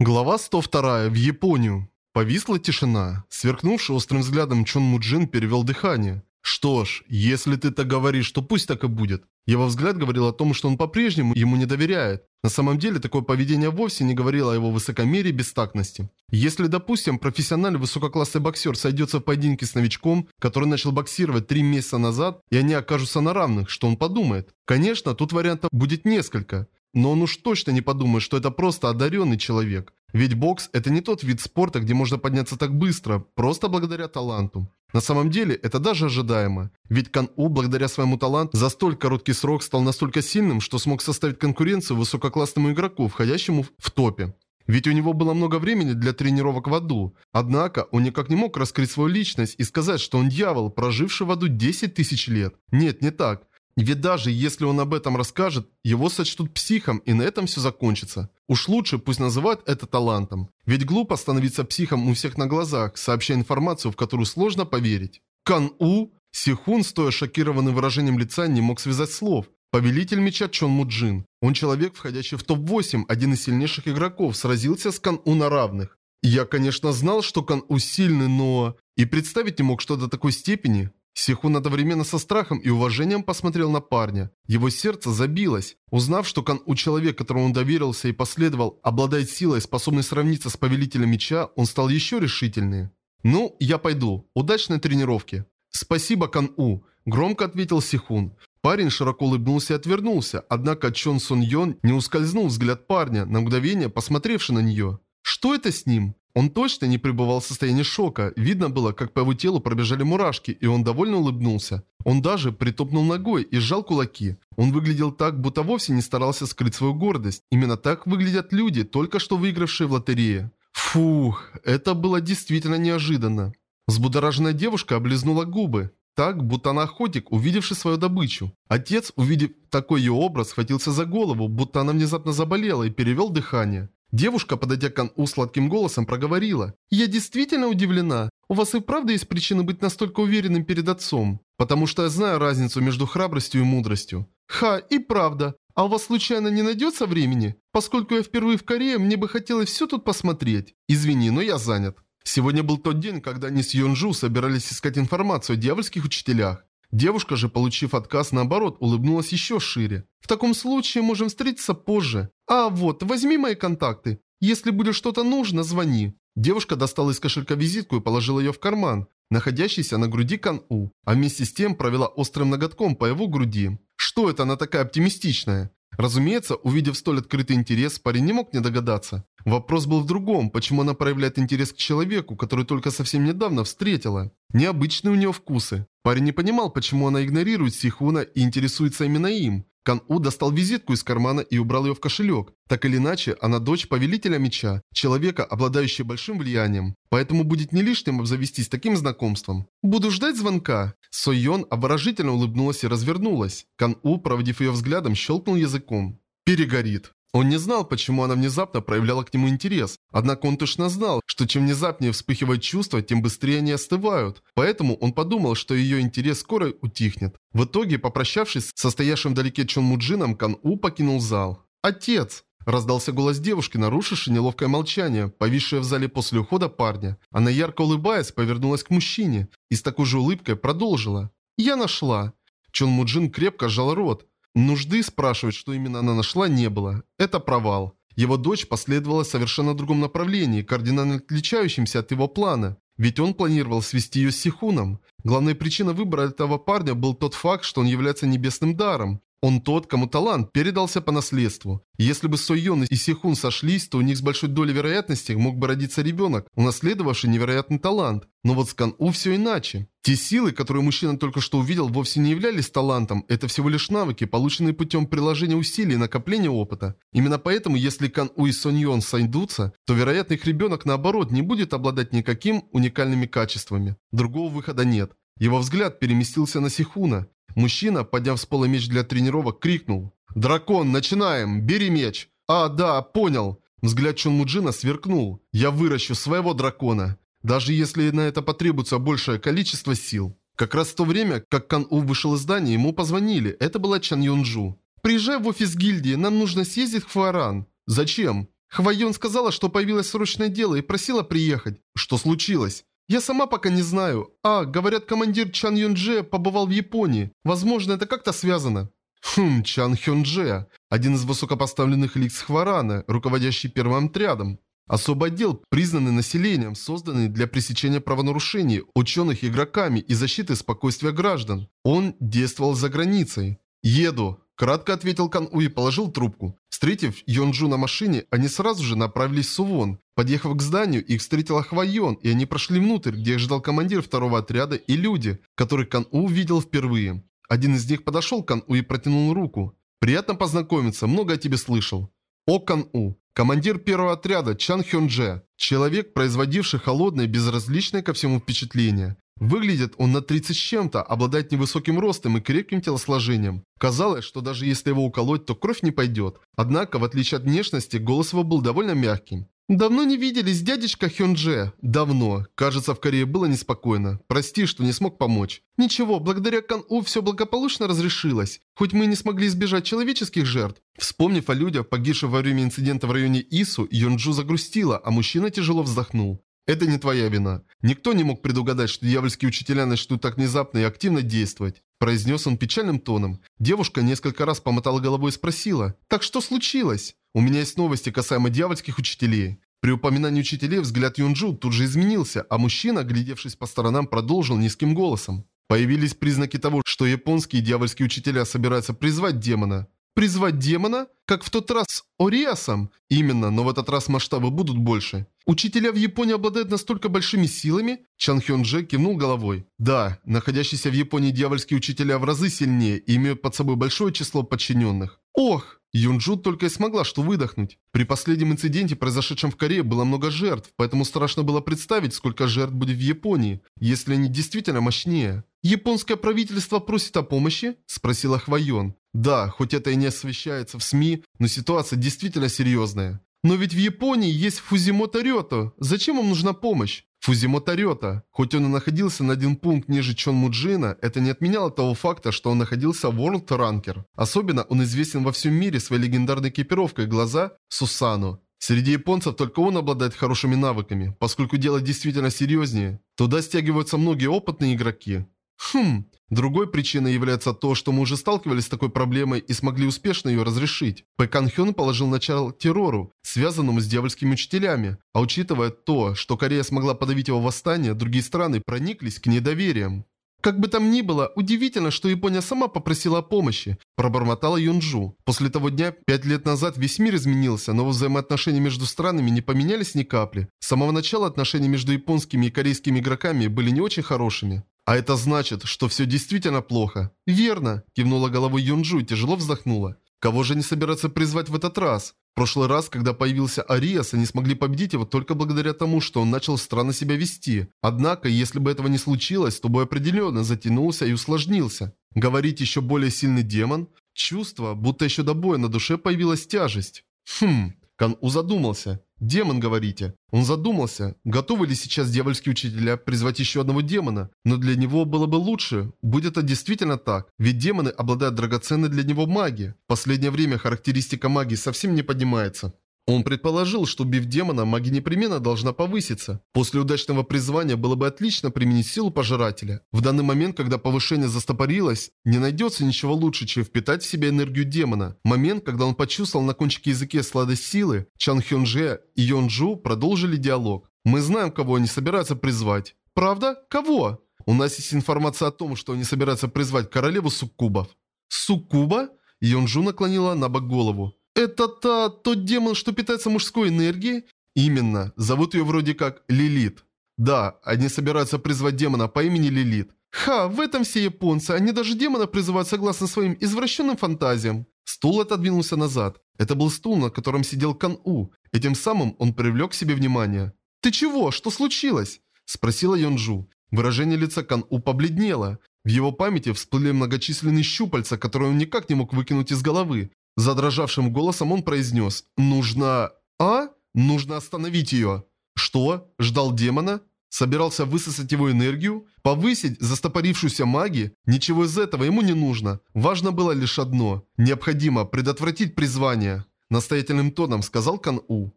Глава 102. В Японию. Повисла тишина. Сверкнувший острым взглядом Чон Муджин перевел дыхание. Что ж, если ты так говоришь, то пусть так и будет. Его взгляд говорил о том, что он по-прежнему ему не доверяет. На самом деле, такое поведение вовсе не говорило о его высокомерии и бестактности. Если, допустим, профессиональный высококлассный боксер сойдется в поединке с новичком, который начал боксировать три месяца назад, и они окажутся на равных, что он подумает? Конечно, тут вариантов будет несколько. Но он уж точно не подумает, что это просто одаренный человек. Ведь бокс – это не тот вид спорта, где можно подняться так быстро, просто благодаря таланту. На самом деле, это даже ожидаемо. Ведь Кан-У, благодаря своему таланту, за столь короткий срок стал настолько сильным, что смог составить конкуренцию высококлассному игроку, входящему в топе. Ведь у него было много времени для тренировок в аду. Однако, он никак не мог раскрыть свою личность и сказать, что он дьявол, проживший в аду 10 тысяч лет. Нет, не так. Ведь даже если он об этом расскажет, его сочтут психом, и на этом все закончится. Уж лучше пусть называют это талантом. Ведь глупо становиться психом у всех на глазах, сообщая информацию, в которую сложно поверить. Кан-У? Сихун, стоя шокированным выражением лица, не мог связать слов. Повелитель меча Чон Муджин. Он человек, входящий в топ-8, один из сильнейших игроков, сразился с Кан-У на равных. Я, конечно, знал, что Кан-У сильный, но... И представить не мог, что до такой степени. Сихун одновременно со страхом и уважением посмотрел на парня. Его сердце забилось. Узнав, что Кан у человека, которому он доверился и последовал, обладает силой, способной сравниться с повелителем меча, он стал еще решительнее. «Ну, я пойду. Удачной тренировки». «Спасибо, Кан-У», – громко ответил Сихун. Парень широко улыбнулся и отвернулся, однако Чон Сон Йон не ускользнул взгляд парня, на мгновение посмотревший на нее. «Что это с ним?» Он точно не пребывал в состоянии шока. Видно было, как по его телу пробежали мурашки, и он довольно улыбнулся. Он даже притопнул ногой и сжал кулаки. Он выглядел так, будто вовсе не старался скрыть свою гордость. Именно так выглядят люди, только что выигравшие в лотерее. Фух, это было действительно неожиданно. Взбудораженная девушка облизнула губы. Так, будто она охотник, увидевший свою добычу. Отец, увидев такой ее образ, схватился за голову, будто она внезапно заболела и перевел дыхание. Девушка, подойдя к Кан-У сладким голосом, проговорила. «Я действительно удивлена. У вас и правда есть причины быть настолько уверенным перед отцом? Потому что я знаю разницу между храбростью и мудростью». «Ха, и правда. А у вас случайно не найдется времени? Поскольку я впервые в Корее, мне бы хотелось все тут посмотреть. Извини, но я занят». Сегодня был тот день, когда они с Йонжу собирались искать информацию о дьявольских учителях. Девушка же, получив отказ, наоборот, улыбнулась еще шире. «В таком случае можем встретиться позже. А вот, возьми мои контакты. Если будет что-то нужно, звони». Девушка достала из кошелька визитку и положила ее в карман, находящийся на груди Кан-У, а вместе с тем провела острым ноготком по его груди. Что это она такая оптимистичная? Разумеется, увидев столь открытый интерес, парень не мог не догадаться. Вопрос был в другом, почему она проявляет интерес к человеку, который только совсем недавно встретила. Необычные у нее вкусы. Парень не понимал, почему она игнорирует Сихуна и интересуется именно им. Кан-У достал визитку из кармана и убрал ее в кошелек. Так или иначе, она дочь повелителя меча, человека, обладающего большим влиянием. Поэтому будет не лишним обзавестись таким знакомством. «Буду ждать звонка». Сойон обворожительно улыбнулась и развернулась. Кан-У, проводив ее взглядом, щелкнул языком. «Перегорит». Он не знал, почему она внезапно проявляла к нему интерес, однако он точно знал, что чем внезапнее вспыхивают чувства, тем быстрее они остывают. Поэтому он подумал, что ее интерес скоро утихнет. В итоге, попрощавшись с состоявшим вдалеке Чон Муджином, Кан У покинул зал. «Отец!» Раздался голос девушки, нарушивший неловкое молчание, повисшее в зале после ухода парня. Она, ярко улыбаясь, повернулась к мужчине и с такой же улыбкой продолжила. «Я нашла». Чон Муджин крепко сжал рот. Нужды спрашивать, что именно она нашла, не было. Это провал. Его дочь последовала в совершенно другом направлении, кардинально отличающемся от его плана. Ведь он планировал свести ее с Сихуном. Главной причиной выбора этого парня был тот факт, что он является небесным даром. Он тот, кому талант передался по наследству. если бы Сойон и Сихун сошлись, то у них с большой долей вероятности мог бы родиться ребенок, унаследовавший невероятный талант. Но вот с Кан-У все иначе. Те силы, которые мужчина только что увидел, вовсе не являлись талантом, это всего лишь навыки, полученные путем приложения усилий и накопления опыта. Именно поэтому, если Кан-У и Соньон сойдутся, то вероятно их ребенок наоборот не будет обладать никаким уникальными качествами. Другого выхода нет. Его взгляд переместился на Сихуна. Мужчина, подняв с пола меч для тренировок, крикнул. «Дракон, начинаем! Бери меч!» «А, да, понял!» Взгляд Чон Муджина сверкнул. «Я выращу своего дракона, даже если на это потребуется большее количество сил». Как раз в то время, как Кан У вышел из здания, ему позвонили. Это была Чан Юнджу. «Приезжай в офис гильдии, нам нужно съездить в Фуаран». «Зачем?» Хвайон сказала, что появилось срочное дело и просила приехать. Что случилось? Я сама пока не знаю. А, говорят, командир Чан Юнже побывал в Японии. Возможно, это как-то связано. Хм, Чан Хёнже, один из высокопоставленных лиц Хварана, руководящий первым отрядом. Особый отдел, признанный населением, созданный для пресечения правонарушений ученых игроками и защиты спокойствия граждан. Он действовал за границей. «Еду», – кратко ответил Кан У и положил трубку. Встретив Йонджу на машине, они сразу же направились в Сувон. Подъехав к зданию, их встретила Хвайон, и они прошли внутрь, где их ждал командир второго отряда и люди, которых Кан У видел впервые. Один из них подошел к Кан У и протянул руку. «Приятно познакомиться, много о тебе слышал». О Кан У. Командир первого отряда Чан Хёнже. Человек, производивший холодное, безразличное ко всему впечатление. Выглядит он на 30 с чем-то, обладает невысоким ростом и крепким телосложением. Казалось, что даже если его уколоть, то кровь не пойдет. Однако, в отличие от внешности, голос его был довольно мягким. «Давно не виделись, дядечка Хёнже?» «Давно. Кажется, в Корее было неспокойно. Прости, что не смог помочь». «Ничего, благодаря Кан-У все благополучно разрешилось. Хоть мы и не смогли избежать человеческих жертв». Вспомнив о людях, погибших во время инцидента в районе Ису, Йонджу загрустила, а мужчина тяжело вздохнул. Это не твоя вина. Никто не мог предугадать, что дьявольские учителя начнут так внезапно и активно действовать. Произнес он печальным тоном. Девушка несколько раз помотала головой и спросила. «Так что случилось?» «У меня есть новости касаемо дьявольских учителей». При упоминании учителей взгляд Юнджу тут же изменился, а мужчина, глядевшись по сторонам, продолжил низким голосом. Появились признаки того, что японские дьявольские учителя собираются призвать демона. Призвать демона? Как в тот раз Ориасом? Именно, но в этот раз масштабы будут больше. Учителя в Японии обладают настолько большими силами? Чан Хён Дже кивнул головой. Да, находящиеся в Японии дьявольские учителя в разы сильнее и имеют под собой большое число подчиненных. Ох! Юнджу только и смогла что выдохнуть. При последнем инциденте, произошедшем в Корее, было много жертв, поэтому страшно было представить, сколько жертв будет в Японии, если они действительно мощнее. «Японское правительство просит о помощи?» – спросила Хвайон. Да, хоть это и не освещается в СМИ, но ситуация действительно серьезная. Но ведь в Японии есть Фузимото Рёто. Зачем им нужна помощь? Фузимото Рёто. Хоть он и находился на один пункт ниже Чон Муджина, это не отменяло того факта, что он находился в World Ranker. Особенно он известен во всем мире своей легендарной экипировкой глаза Сусану. Среди японцев только он обладает хорошими навыками. Поскольку дело действительно серьезнее, туда стягиваются многие опытные игроки. Хм, другой причиной является то, что мы уже сталкивались с такой проблемой и смогли успешно ее разрешить. Пэкан Хён положил начало террору, связанному с дьявольскими учителями, а учитывая то, что Корея смогла подавить его восстание, другие страны прониклись к недовериям. Как бы там ни было, удивительно, что Япония сама попросила о помощи, пробормотала Юнджу. После того дня, пять лет назад, весь мир изменился, но взаимоотношения между странами не поменялись ни капли. С самого начала отношения между японскими и корейскими игроками были не очень хорошими. А это значит, что все действительно плохо. Верно, кивнула головой Юнджу и тяжело вздохнула. Кого же они собираются призвать в этот раз? В прошлый раз, когда появился Ариас, они смогли победить его только благодаря тому, что он начал странно себя вести. Однако, если бы этого не случилось, то бой определенно затянулся и усложнился. Говорить еще более сильный демон? Чувство, будто еще до боя на душе появилась тяжесть. Хм, Кан-У задумался. «Демон, говорите?» Он задумался, готовы ли сейчас дьявольские учителя призвать еще одного демона. Но для него было бы лучше, будет это действительно так. Ведь демоны обладают драгоценной для него магией. В последнее время характеристика магии совсем не поднимается. Он предположил, что убив демона, магия непременно должна повыситься. После удачного призвания было бы отлично применить силу пожирателя. В данный момент, когда повышение застопорилось, не найдется ничего лучше, чем впитать в себя энергию демона. Момент, когда он почувствовал на кончике языке сладость силы, Чан Хёнже и Йонджу продолжили диалог. «Мы знаем, кого они собираются призвать». «Правда? Кого?» «У нас есть информация о том, что они собираются призвать королеву суккубов». «Суккуба?» Йонджу наклонила на бок голову. «Это та, тот демон, что питается мужской энергией?» «Именно. Зовут ее вроде как Лилит». «Да, они собираются призвать демона по имени Лилит». «Ха, в этом все японцы. Они даже демона призывают согласно своим извращенным фантазиям». Стул отодвинулся назад. Это был стул, на котором сидел Кан-У. Этим самым он привлек к себе внимание. «Ты чего? Что случилось?» Спросила Йонджу. Выражение лица Кан-У побледнело. В его памяти всплыли многочисленные щупальца, которые он никак не мог выкинуть из головы. Задрожавшим голосом он произнес «Нужно... А? Нужно остановить ее». Что? Ждал демона? Собирался высосать его энергию? Повысить застопорившуюся магию? Ничего из этого ему не нужно. Важно было лишь одно. Необходимо предотвратить призвание. Настоятельным тоном сказал Кан-У.